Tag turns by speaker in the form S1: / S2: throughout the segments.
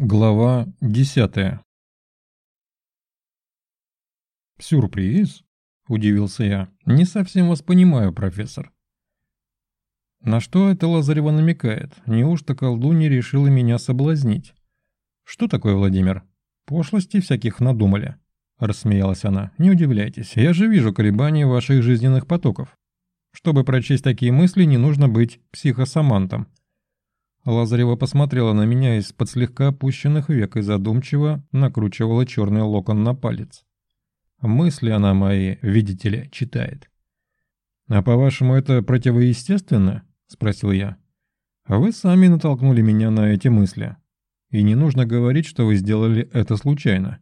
S1: Глава десятая «Сюрприз?» – удивился я. «Не совсем вас понимаю, профессор». На что это Лазарева намекает? Неужто колдунья решила меня соблазнить? «Что такое, Владимир? Пошлости всяких надумали?» – рассмеялась она. «Не удивляйтесь, я же вижу колебания ваших жизненных потоков. Чтобы прочесть такие мысли, не нужно быть психосамантом. Лазарева посмотрела на меня из-под слегка опущенных век и задумчиво накручивала черный локон на палец. Мысли она мои, видите ли, читает. «А по-вашему, это противоестественно?» – спросил я. «Вы сами натолкнули меня на эти мысли. И не нужно говорить, что вы сделали это случайно».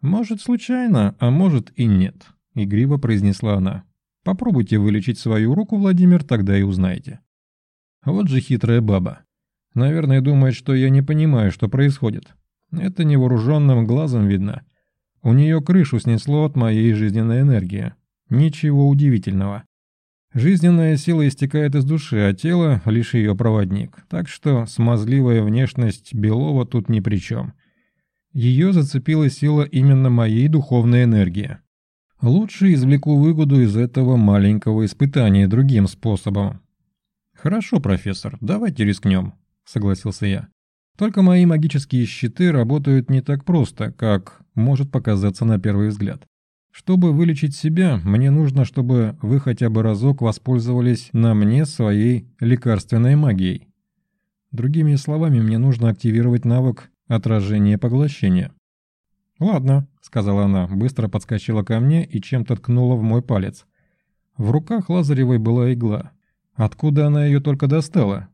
S1: «Может, случайно, а может и нет», – игриво произнесла она. «Попробуйте вылечить свою руку, Владимир, тогда и узнаете». Вот же хитрая баба. Наверное, думает, что я не понимаю, что происходит. Это невооруженным глазом видно. У нее крышу снесло от моей жизненной энергии. Ничего удивительного. Жизненная сила истекает из души, а тело — лишь ее проводник. Так что смазливая внешность Белова тут ни при чем. Ее зацепила сила именно моей духовной энергии. Лучше извлеку выгоду из этого маленького испытания другим способом. Хорошо, профессор, давайте рискнем. — согласился я. «Только мои магические щиты работают не так просто, как может показаться на первый взгляд. Чтобы вылечить себя, мне нужно, чтобы вы хотя бы разок воспользовались на мне своей лекарственной магией. Другими словами, мне нужно активировать навык отражения поглощения». «Ладно», — сказала она, быстро подскочила ко мне и чем-то ткнула в мой палец. В руках Лазаревой была игла. Откуда она ее только достала?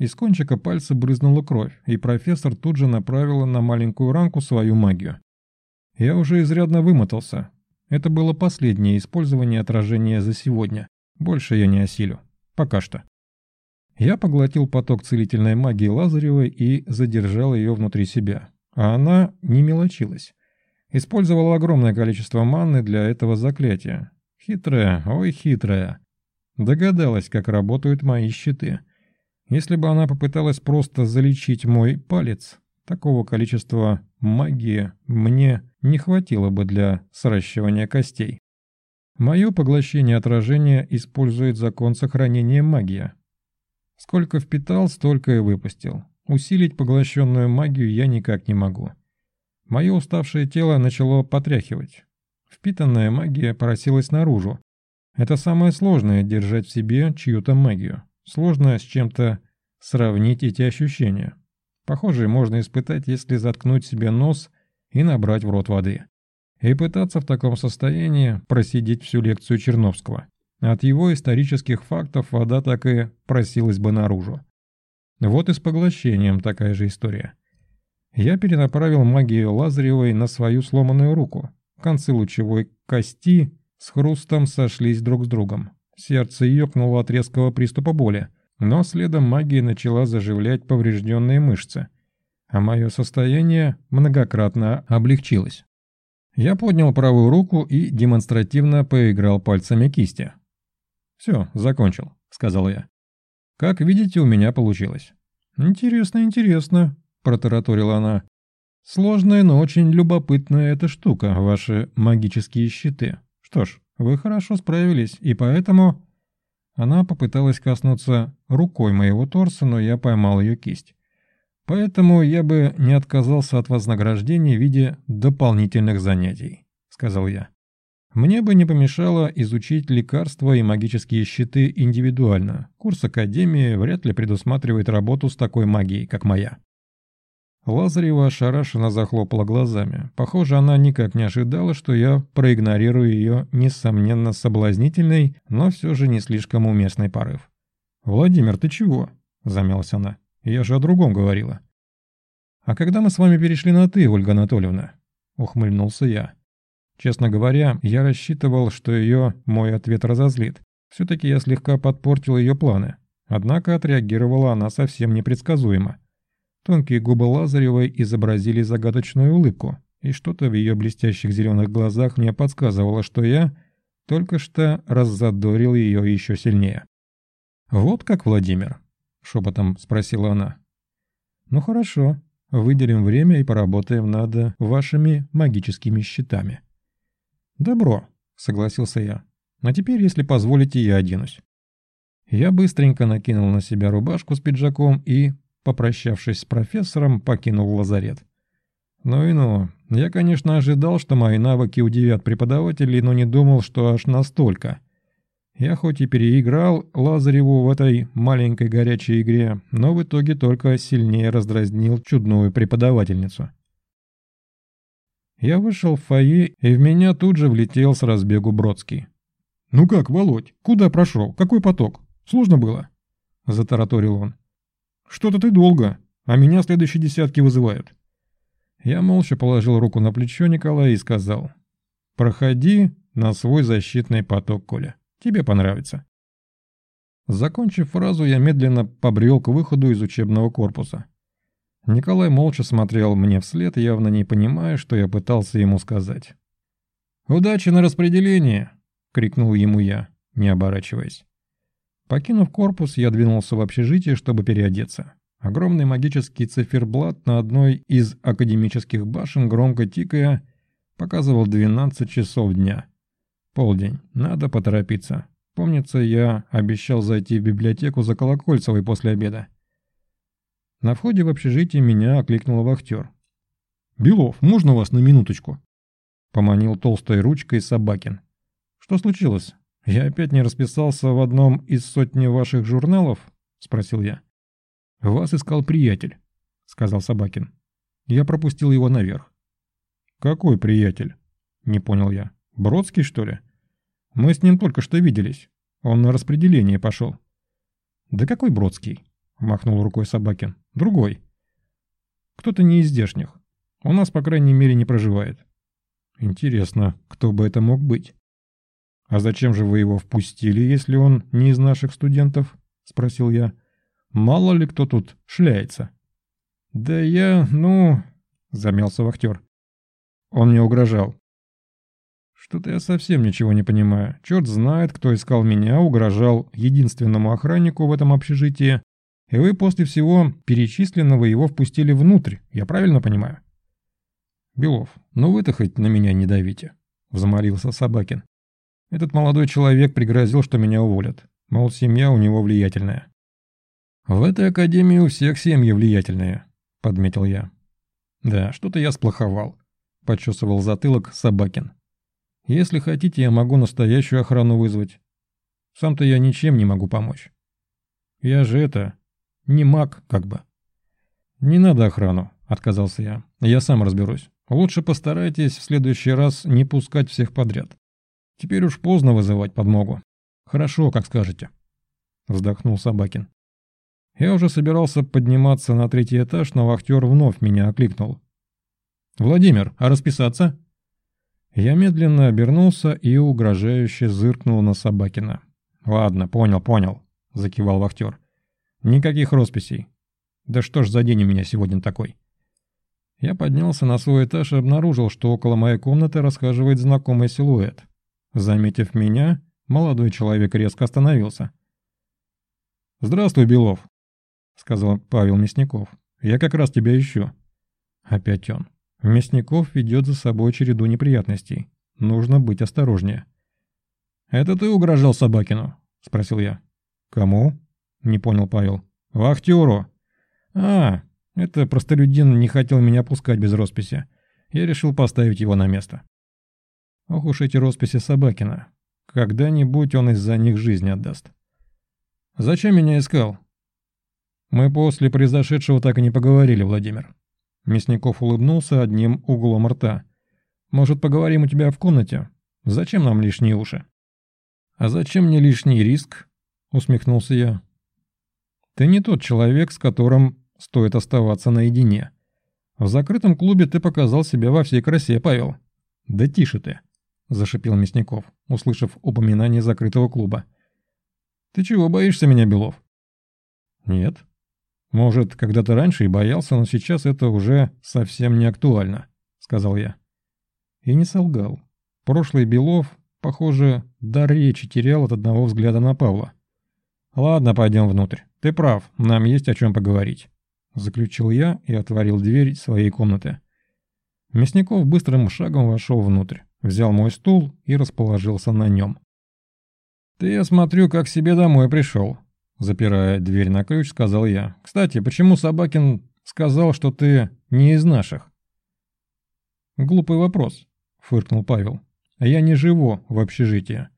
S1: Из кончика пальца брызнула кровь, и профессор тут же направила на маленькую ранку свою магию. Я уже изрядно вымотался. Это было последнее использование отражения за сегодня. Больше я не осилю. Пока что. Я поглотил поток целительной магии Лазаревой и задержал ее внутри себя. А она не мелочилась. Использовала огромное количество манны для этого заклятия. Хитрая, ой хитрая. Догадалась, как работают мои щиты. Если бы она попыталась просто залечить мой палец, такого количества магии мне не хватило бы для сращивания костей. Мое поглощение отражения использует закон сохранения магии. Сколько впитал, столько и выпустил. Усилить поглощенную магию я никак не могу. Мое уставшее тело начало потряхивать. Впитанная магия просилась наружу. Это самое сложное – держать в себе чью-то магию. Сложно с чем-то сравнить эти ощущения. Похожие можно испытать, если заткнуть себе нос и набрать в рот воды. И пытаться в таком состоянии просидеть всю лекцию Черновского. От его исторических фактов вода так и просилась бы наружу. Вот и с поглощением такая же история. Я перенаправил магию Лазаревой на свою сломанную руку. Концы лучевой кости с хрустом сошлись друг с другом. Сердце ёкнуло от резкого приступа боли, но следом магия начала заживлять поврежденные мышцы, а мое состояние многократно облегчилось. Я поднял правую руку и демонстративно поиграл пальцами кисти. «Все, закончил», — сказал я. «Как видите, у меня получилось». «Интересно, интересно», — протараторила она. «Сложная, но очень любопытная эта штука, ваши магические щиты. Что ж, вы хорошо справились, и поэтому...» Она попыталась коснуться рукой моего торса, но я поймал ее кисть. «Поэтому я бы не отказался от вознаграждения в виде дополнительных занятий», — сказал я. «Мне бы не помешало изучить лекарства и магические щиты индивидуально. Курс Академии вряд ли предусматривает работу с такой магией, как моя». Лазарева ошарашенно захлопала глазами. Похоже, она никак не ожидала, что я проигнорирую ее, несомненно, соблазнительный, но все же не слишком уместный порыв. «Владимир, ты чего?» – замялась она. «Я же о другом говорила». «А когда мы с вами перешли на «ты», Ольга Анатольевна?» – ухмыльнулся я. Честно говоря, я рассчитывал, что ее мой ответ разозлит. Все-таки я слегка подпортил ее планы. Однако отреагировала она совсем непредсказуемо. Тонкие губы Лазаревой изобразили загадочную улыбку, и что-то в ее блестящих зеленых глазах мне подсказывало, что я только что раззадорил ее еще сильнее. «Вот как, Владимир?» — шепотом спросила она. «Ну хорошо», выделим время и поработаем над вашими магическими щитами». «Добро», — согласился я. «А теперь, если позволите, я оденусь». Я быстренько накинул на себя рубашку с пиджаком и, попрощавшись с профессором, покинул лазарет. Ну и ну, я, конечно, ожидал, что мои навыки удивят преподавателей, но не думал, что аж настолько. Я хоть и переиграл Лазареву в этой маленькой горячей игре, но в итоге только сильнее раздразнил чудную преподавательницу. Я вышел в фойе, и в меня тут же влетел с разбегу Бродский. «Ну как, Володь, куда прошел? Какой поток? Сложно было?» – затараторил он. «Что-то ты долго, а меня следующие десятки вызывают». Я молча положил руку на плечо Николая и сказал. «Проходи на свой защитный поток, Коля. Тебе понравится». Закончив фразу, я медленно побрел к выходу из учебного корпуса. Николай молча смотрел мне вслед, явно не понимая, что я пытался ему сказать. «Удачи на распределение!» — крикнул ему я, не оборачиваясь. Покинув корпус, я двинулся в общежитие, чтобы переодеться. Огромный магический циферблат на одной из академических башен, громко тикая, показывал 12 часов дня. Полдень. Надо поторопиться. Помнится, я обещал зайти в библиотеку за Колокольцевой после обеда. На входе в общежитие меня окликнул вахтер. «Белов, можно вас на минуточку?» Поманил толстой ручкой Собакин. «Что случилось? Я опять не расписался в одном из сотни ваших журналов?» Спросил я. «Вас искал приятель», — сказал Собакин. Я пропустил его наверх. «Какой приятель?» — не понял я. «Бродский, что ли?» «Мы с ним только что виделись. Он на распределение пошел». «Да какой Бродский?» — махнул рукой Собакин. «Другой. Кто-то не из здешних. У нас, по крайней мере, не проживает». «Интересно, кто бы это мог быть?» «А зачем же вы его впустили, если он не из наших студентов?» — спросил я. Мало ли кто тут шляется. Да я, ну... Замялся вахтер. Он мне угрожал. Что-то я совсем ничего не понимаю. Черт знает, кто искал меня, угрожал единственному охраннику в этом общежитии, и вы после всего перечисленного его впустили внутрь, я правильно понимаю? Белов, ну вы-то хоть на меня не давите, взмолился Собакин. Этот молодой человек пригрозил, что меня уволят. Мол, семья у него влиятельная. «В этой академии у всех семьи влиятельные», — подметил я. «Да, что-то я сплоховал», — почесывал затылок Собакин. «Если хотите, я могу настоящую охрану вызвать. Сам-то я ничем не могу помочь. Я же это... не маг, как бы». «Не надо охрану», — отказался я. «Я сам разберусь. Лучше постарайтесь в следующий раз не пускать всех подряд. Теперь уж поздно вызывать подмогу». «Хорошо, как скажете», — вздохнул Собакин. Я уже собирался подниматься на третий этаж, но вахтер вновь меня окликнул. «Владимир, а расписаться?» Я медленно обернулся и угрожающе зыркнул на Собакина. «Ладно, понял, понял», — закивал вахтер. «Никаких росписей. Да что ж за день у меня сегодня такой?» Я поднялся на свой этаж и обнаружил, что около моей комнаты расхаживает знакомый силуэт. Заметив меня, молодой человек резко остановился. «Здравствуй, Белов», сказал Павел Мясников. «Я как раз тебя ищу». Опять он. Мясников ведет за собой череду неприятностей. Нужно быть осторожнее. «Это ты угрожал Собакину?» – спросил я. «Кому?» – не понял Павел. «Вахтеру». «А, это простолюдин не хотел меня пускать без росписи. Я решил поставить его на место». Ох уж эти росписи Собакина. Когда-нибудь он из-за них жизнь отдаст. «Зачем меня искал?» Мы после произошедшего так и не поговорили, Владимир. Мясников улыбнулся одним углом рта. Может, поговорим у тебя в комнате? Зачем нам лишние уши? А зачем мне лишний риск? Усмехнулся я. Ты не тот человек, с которым стоит оставаться наедине. В закрытом клубе ты показал себя во всей красе, Павел. Да тише ты, зашипел Мясников, услышав упоминание закрытого клуба. Ты чего боишься меня, Белов? Нет, может, когда-то раньше и боялся, но сейчас это уже совсем не актуально», — сказал я. И не солгал. Прошлый Белов, похоже, дар речи терял от одного взгляда на Павла. «Ладно, пойдем внутрь. Ты прав, нам есть о чем поговорить». — заключил я и отворил дверь своей комнаты. Мясников быстрым шагом вошел внутрь, взял мой стул и расположился на нем. «Ты, я смотрю, как себе домой пришел», — запирая дверь на ключ, сказал я. «Кстати, почему Собакин сказал, что ты не из наших?» «Глупый вопрос», — фыркнул Павел. «Я не живу в общежитии.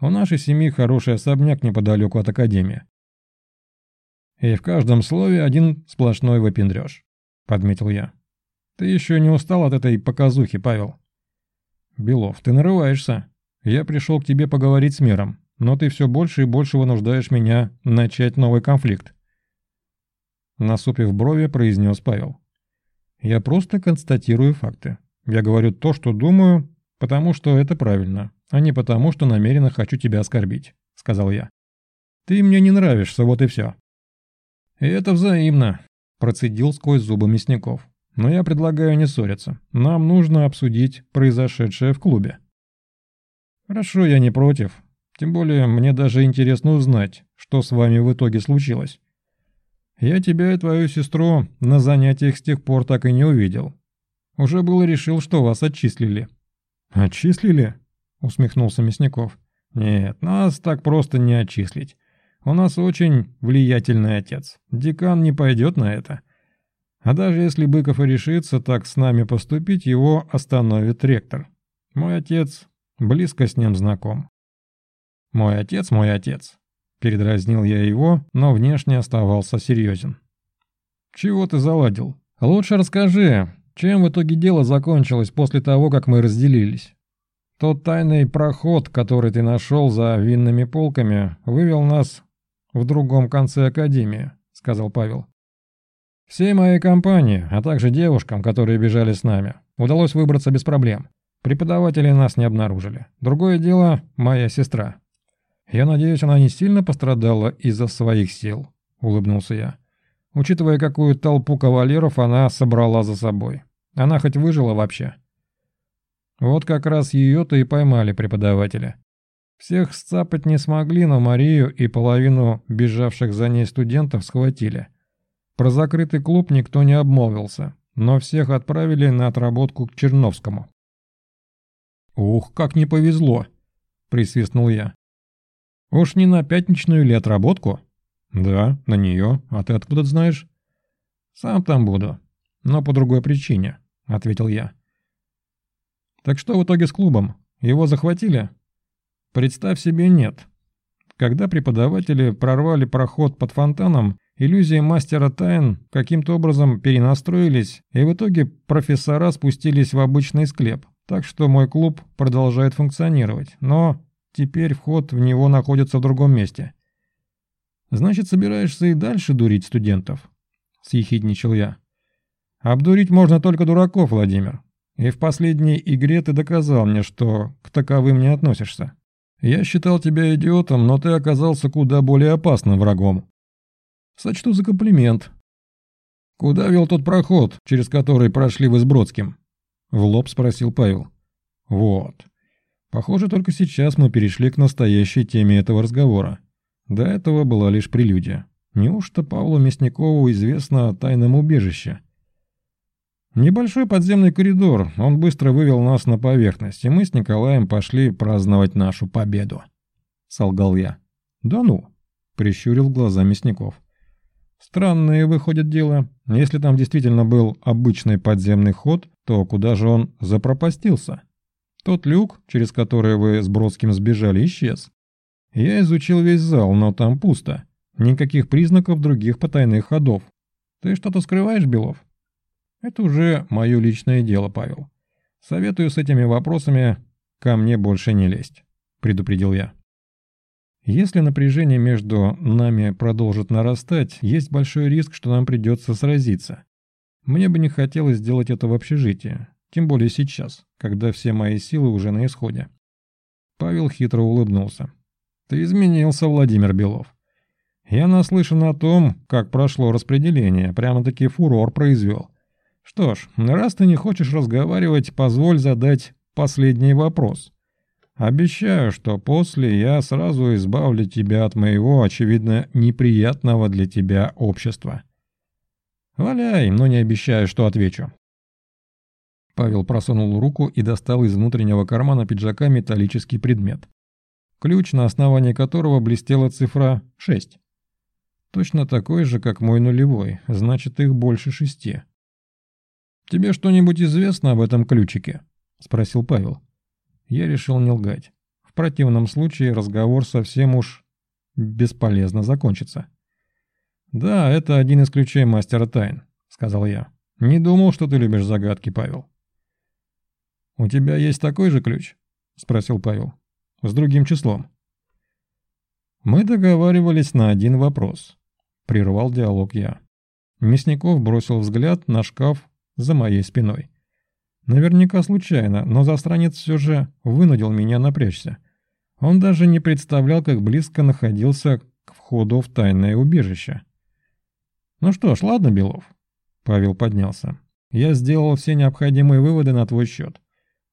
S1: У нашей семьи хороший особняк неподалеку от академии». «И в каждом слове один сплошной выпендрёж», — подметил я. Ты еще не устал от этой показухи, Павел? Белов, ты нарываешься. Я пришел к тебе поговорить с миром, но ты все больше и больше вынуждаешь меня начать новый конфликт. Насупив брови, произнес Павел. Я просто констатирую факты. Я говорю то, что думаю, потому что это правильно, а не потому, что намеренно хочу тебя оскорбить, сказал я. Ты мне не нравишься, вот и все. Это взаимно, процедил сквозь зубы Мясников. Но я предлагаю не ссориться. Нам нужно обсудить произошедшее в клубе. Хорошо, я не против. Тем более, мне даже интересно узнать, что с вами в итоге случилось. Я тебя и твою сестру на занятиях с тех пор так и не увидел. Уже было решил, что вас отчислили. Отчислили? Усмехнулся Мясников. Нет, нас так просто не отчислить. У нас очень влиятельный отец. Декан не пойдет на это. А даже если Быков и решится так с нами поступить, его остановит ректор. Мой отец близко с ним знаком. «Мой отец, мой отец», — передразнил я его, но внешне оставался серьезен. «Чего ты заладил? Лучше расскажи, чем в итоге дело закончилось после того, как мы разделились. Тот тайный проход, который ты нашел за винными полками, вывел нас в другом конце Академии», — сказал Павел. Всей моей компании, а также девушкам, которые бежали с нами, удалось выбраться без проблем. Преподаватели нас не обнаружили. Другое дело – моя сестра. Я надеюсь, она не сильно пострадала из-за своих сил, улыбнулся я. Учитывая, какую толпу кавалеров она собрала за собой. Она хоть выжила вообще? Вот как раз ее-то и поймали преподаватели. Всех сцапать не смогли, но Марию и половину бежавших за ней студентов схватили – про закрытый клуб никто не обмолвился, но всех отправили на отработку к Черновскому. «Ух, как не повезло!» – присвистнул я. «Уж не на пятничную ли отработку?» «Да, на нее. А ты откуда знаешь?» «Сам там буду, но по другой причине», – ответил я. «Так что в итоге с клубом? Его захватили?» «Представь себе, нет. Когда преподаватели прорвали проход под фонтаном, Иллюзии мастера тайн каким-то образом перенастроились, и в итоге профессора спустились в обычный склеп. Так что мой клуб продолжает функционировать, но теперь вход в него находится в другом месте. «Значит, собираешься и дальше дурить студентов?» – съехидничал я. «Обдурить можно только дураков, Владимир. И в последней игре ты доказал мне, что к таковым не относишься. Я считал тебя идиотом, но ты оказался куда более опасным врагом. Сочту за комплимент. Куда вел тот проход, через который прошли вы с Бродским? В лоб спросил Павел. Вот. Похоже, только сейчас мы перешли к настоящей теме этого разговора. До этого была лишь прелюдия. Неужто Павлу Мясникову известно о тайном убежище? Небольшой подземный коридор, он быстро вывел нас на поверхность, и мы с Николаем пошли праздновать нашу победу. Солгал я. Да ну, прищурил глаза Мясников. Странное выходит дело. Если там действительно был обычный подземный ход, то куда же он запропастился? Тот люк, через который вы с Бродским сбежали, исчез. Я изучил весь зал, но там пусто. Никаких признаков других потайных ходов. Ты что-то скрываешь, Белов? Это уже мое личное дело, Павел. Советую с этими вопросами ко мне больше не лезть, предупредил я. Если напряжение между нами продолжит нарастать, есть большой риск, что нам придется сразиться. Мне бы не хотелось сделать это в общежитии, тем более сейчас, когда все мои силы уже на исходе. Павел хитро улыбнулся. «Ты изменился, Владимир Белов. Я наслышан о том, как прошло распределение, прямо-таки фурор произвел. Что ж, раз ты не хочешь разговаривать, позволь задать последний вопрос. Обещаю, что после я сразу избавлю тебя от моего, очевидно, неприятного для тебя общества. «Валяй, но не обещаю, что отвечу». Павел просунул руку и достал из внутреннего кармана пиджака металлический предмет. Ключ, на основании которого блестела цифра 6. Точно такой же, как мой нулевой, значит их больше шести. «Тебе что-нибудь известно об этом ключике?» – спросил Павел. Я решил не лгать. В противном случае разговор совсем уж бесполезно закончится. «Да, это один из ключей мастера тайн», — сказал я. «Не думал, что ты любишь загадки, Павел». «У тебя есть такой же ключ?» — спросил Павел. «С другим числом». «Мы договаривались на один вопрос», — прервал диалог я. Мясников бросил взгляд на шкаф за моей спиной. Наверняка случайно, но застранец все же вынудил меня напрячься. Он даже не представлял, как близко находился к входу в тайное убежище. «Ну что ж, ладно, Белов». Павел поднялся. «Я сделал все необходимые выводы на твой счет.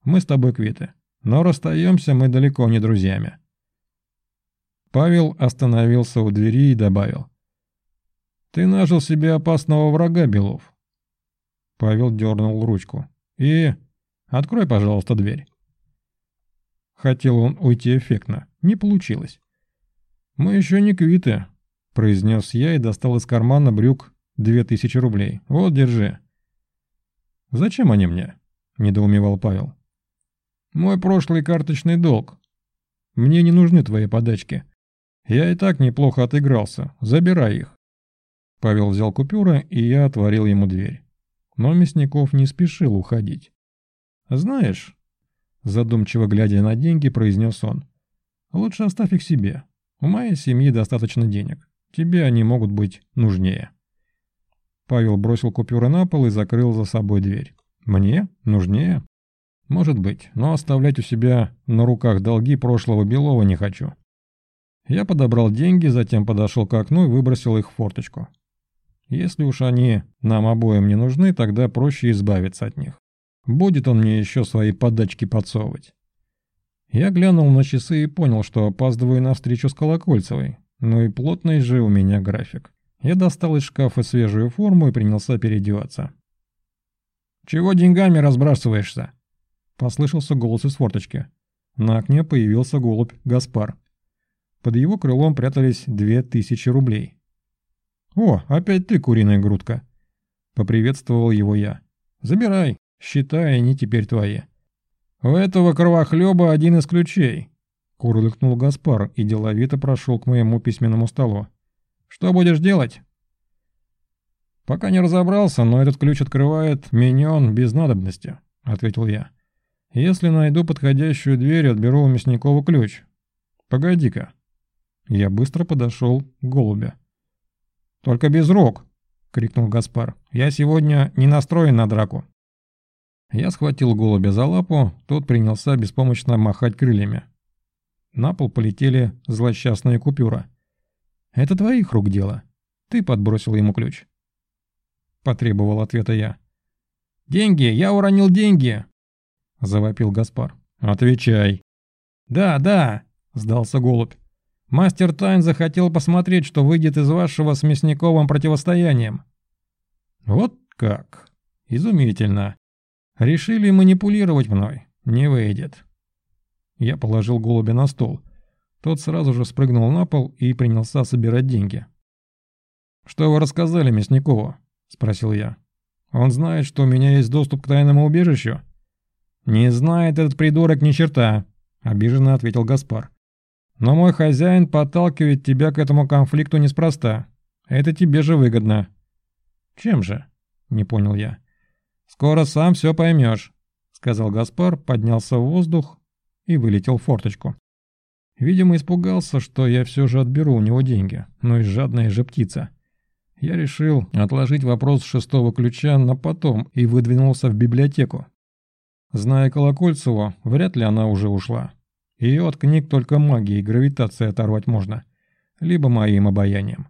S1: Мы с тобой квиты. Но расстаемся мы далеко не друзьями». Павел остановился у двери и добавил. «Ты нажил себе опасного врага, Белов». Павел дернул ручку. «И... Открой, пожалуйста, дверь». Хотел он уйти эффектно. Не получилось. «Мы еще не квиты», произнес я и достал из кармана брюк две тысячи рублей. «Вот, держи». «Зачем они мне?» – недоумевал Павел. «Мой прошлый карточный долг. Мне не нужны твои подачки. Я и так неплохо отыгрался. Забирай их». Павел взял купюры, и я отворил ему дверь. Но Мясников не спешил уходить. «Знаешь...» – задумчиво глядя на деньги, произнес он. «Лучше оставь их себе. У моей семьи достаточно денег. Тебе они могут быть нужнее». Павел бросил купюры на пол и закрыл за собой дверь. «Мне? Нужнее?» «Может быть, но оставлять у себя на руках долги прошлого Белова не хочу». Я подобрал деньги, затем подошел к окну и выбросил их в форточку. Если уж они нам обоим не нужны, тогда проще избавиться от них. Будет он мне еще свои подачки подсовывать. Я глянул на часы и понял, что опаздываю на встречу с Колокольцевой. Ну и плотный же у меня график. Я достал из шкафа свежую форму и принялся переодеваться. «Чего деньгами разбрасываешься?» Послышался голос из форточки. На окне появился голубь Гаспар. Под его крылом прятались две тысячи рублей. «О, опять ты, куриная грудка!» Поприветствовал его я. «Забирай, считай, они теперь твои». «У этого кровохлеба один из ключей», Курлыкнул Гаспар и деловито прошел к моему письменному столу. «Что будешь делать?» «Пока не разобрался, но этот ключ открывает миньон без надобности», — ответил я. «Если найду подходящую дверь, отберу у Мясникова ключ. Погоди-ка». Я быстро подошел к голубя. «Только без рук!» — крикнул Гаспар. «Я сегодня не настроен на драку». Я схватил голубя за лапу, тот принялся беспомощно махать крыльями. На пол полетели злосчастные купюры. «Это твоих рук дело. Ты подбросил ему ключ». Потребовал ответа я. «Деньги! Я уронил деньги!» Завопил Гаспар. «Отвечай!» «Да, да!» — сдался голубь. «Мастер Тайн захотел посмотреть, что выйдет из вашего с Мясниковым противостоянием». «Вот как! Изумительно! Решили манипулировать мной? Не выйдет. Я положил голубя на стол. Тот сразу же спрыгнул на пол и принялся собирать деньги. «Что вы рассказали Мясникову?» – спросил я. «Он знает, что у меня есть доступ к тайному убежищу?» «Не знает этот придурок ни черта», – обиженно ответил Гаспар. «Но мой хозяин подталкивает тебя к этому конфликту неспроста. Это тебе же выгодно». «Чем же?» – не понял я. «Скоро сам все поймешь», – сказал Гаспар, поднялся в воздух и вылетел в форточку. Видимо, испугался, что я все же отберу у него деньги, но и жадная же птица. Я решил отложить вопрос шестого ключа на потом и выдвинулся в библиотеку. Зная Колокольцеву, вряд ли она уже ушла. Ее от книг только магией и гравитацией оторвать можно, либо моим обаянием.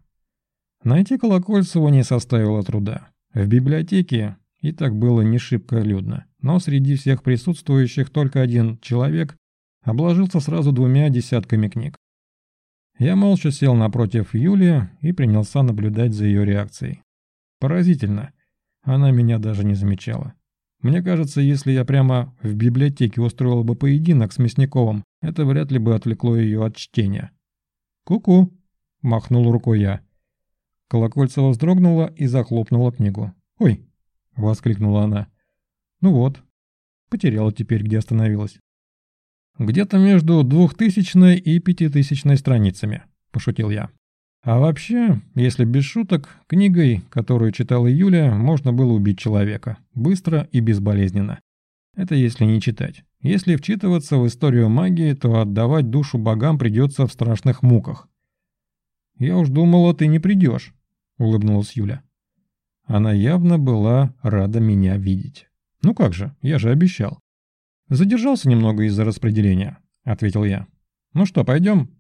S1: Найти Колокольцеву не составило труда. В библиотеке и так было не шибко людно, но среди всех присутствующих только один человек обложился сразу двумя десятками книг. Я молча сел напротив Юлии и принялся наблюдать за ее реакцией. Поразительно. Она меня даже не замечала. Мне кажется, если я прямо в библиотеке устроил бы поединок с Мясниковым, это вряд ли бы отвлекло ее от чтения. «Ку-ку!» – махнул рукой я. Колокольцева вздрогнула и захлопнула книгу. «Ой!» – воскликнула она. «Ну вот, потеряла теперь, где остановилась». «Где-то между двухтысячной и пятитысячной страницами», – пошутил я. А вообще, если без шуток, книгой, которую читала Юля, можно было убить человека. Быстро и безболезненно. Это если не читать. Если вчитываться в историю магии, то отдавать душу богам придется в страшных муках. «Я уж думала, ты не придешь», — улыбнулась Юля. Она явно была рада меня видеть. «Ну как же, я же обещал». «Задержался немного из-за распределения», — ответил я. «Ну что, пойдем?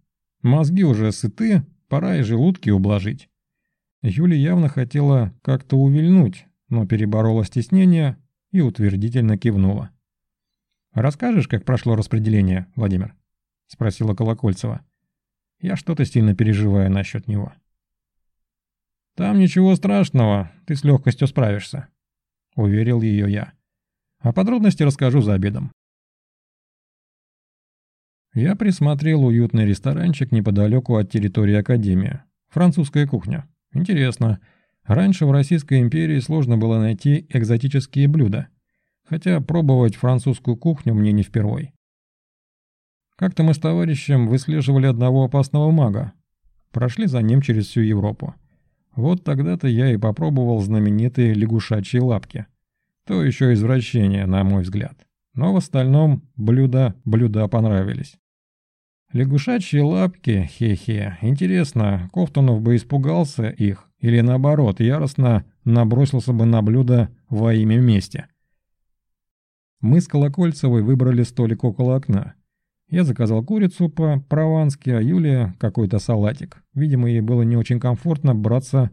S1: Мозги уже сыты, Пора и желудки ублажить. Юля явно хотела как-то увильнуть, но переборола стеснение и утвердительно кивнула. «Расскажешь, как прошло распределение, Владимир?» — спросила Колокольцева. «Я что-то сильно переживаю насчет него». «Там ничего страшного, ты с легкостью справишься», — уверил ее я. «А подробности расскажу за обедом». Я присмотрел уютный ресторанчик неподалеку от территории Академии. Французская кухня. Интересно. Раньше в Российской империи сложно было найти экзотические блюда. Хотя пробовать французскую кухню мне не впервой. Как-то мы с товарищем выслеживали одного опасного мага. Прошли за ним через всю Европу. Вот тогда-то я и попробовал знаменитые лягушачьи лапки. То еще извращение, на мой взгляд. Но в остальном блюда блюда понравились. Лягушачьи лапки, хе-хе. Интересно, Кофтунов бы испугался их или наоборот, яростно набросился бы на блюдо во имя мести. Мы с Колокольцевой выбрали столик около окна. Я заказал курицу по-провански, а Юлия какой-то салатик. Видимо, ей было не очень комфортно браться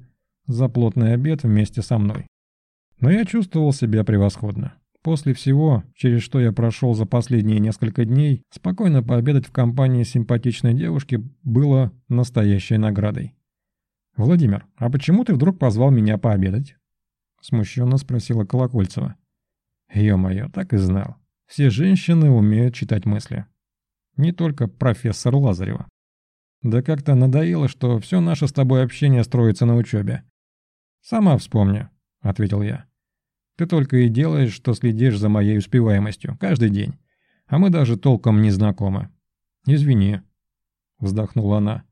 S1: за плотный обед вместе со мной. Но я чувствовал себя превосходно. После всего, через что я прошел за последние несколько дней, спокойно пообедать в компании симпатичной девушки было настоящей наградой. «Владимир, а почему ты вдруг позвал меня пообедать?» Смущенно спросила Колокольцева. «Ё-моё, так и знал. Все женщины умеют читать мысли. Не только профессор Лазарева. Да как-то надоело, что все наше с тобой общение строится на учебе. «Сама вспомни», — ответил я. Ты только и делаешь, что следишь за моей успеваемостью, каждый день. А мы даже толком не знакомы. Извини, вздохнула она.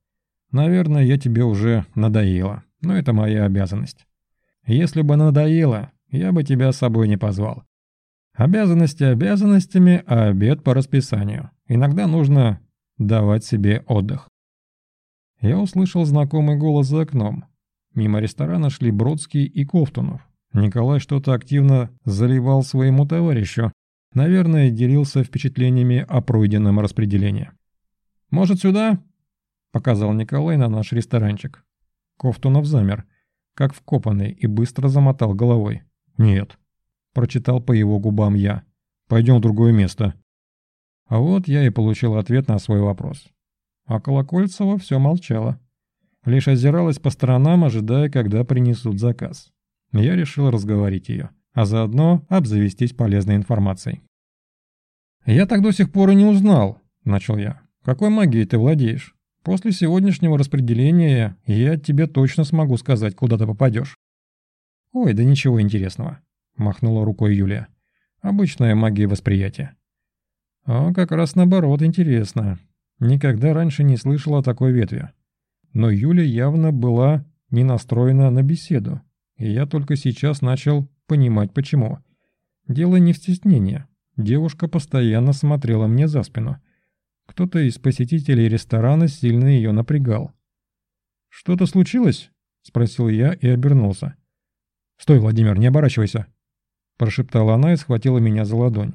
S1: Наверное, я тебе уже надоела, но это моя обязанность. Если бы надоело, я бы тебя с собой не позвал. Обязанности обязанностями, а обед по расписанию. Иногда нужно давать себе отдых. Я услышал знакомый голос за окном. Мимо ресторана шли Бродский и Ковтунов. Николай что-то активно заливал своему товарищу. Наверное, делился впечатлениями о пройденном распределении. «Может, сюда?» – показал Николай на наш ресторанчик. Ковтунов замер, как вкопанный, и быстро замотал головой. «Нет», – прочитал по его губам я. «Пойдем в другое место». А вот я и получил ответ на свой вопрос. А Колокольцева все молчала. Лишь озиралась по сторонам, ожидая, когда принесут заказ я решил разговорить ее, а заодно обзавестись полезной информацией. «Я так до сих пор и не узнал», — начал я. «Какой магией ты владеешь? После сегодняшнего распределения я тебе точно смогу сказать, куда ты попадешь». «Ой, да ничего интересного», — махнула рукой Юлия. «Обычная магия восприятия». «А как раз наоборот интересно. Никогда раньше не слышала о такой ветви». Но Юля явно была не настроена на беседу, и я только сейчас начал понимать почему. Дело не в стеснении. Девушка постоянно смотрела мне за спину. Кто-то из посетителей ресторана сильно ее напрягал. «Что-то случилось?» – спросил я и обернулся. «Стой, Владимир, не оборачивайся!» Прошептала она и схватила меня за ладонь.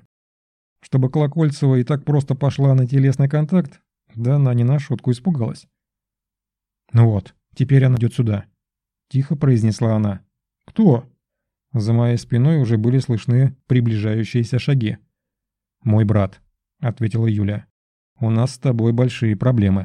S1: Чтобы Колокольцева и так просто пошла на телесный контакт, да она не на шутку испугалась. «Ну вот, теперь она идет сюда», – тихо произнесла она. «Кто?» За моей спиной уже были слышны приближающиеся шаги. «Мой брат», — ответила Юля. «У нас с тобой большие проблемы».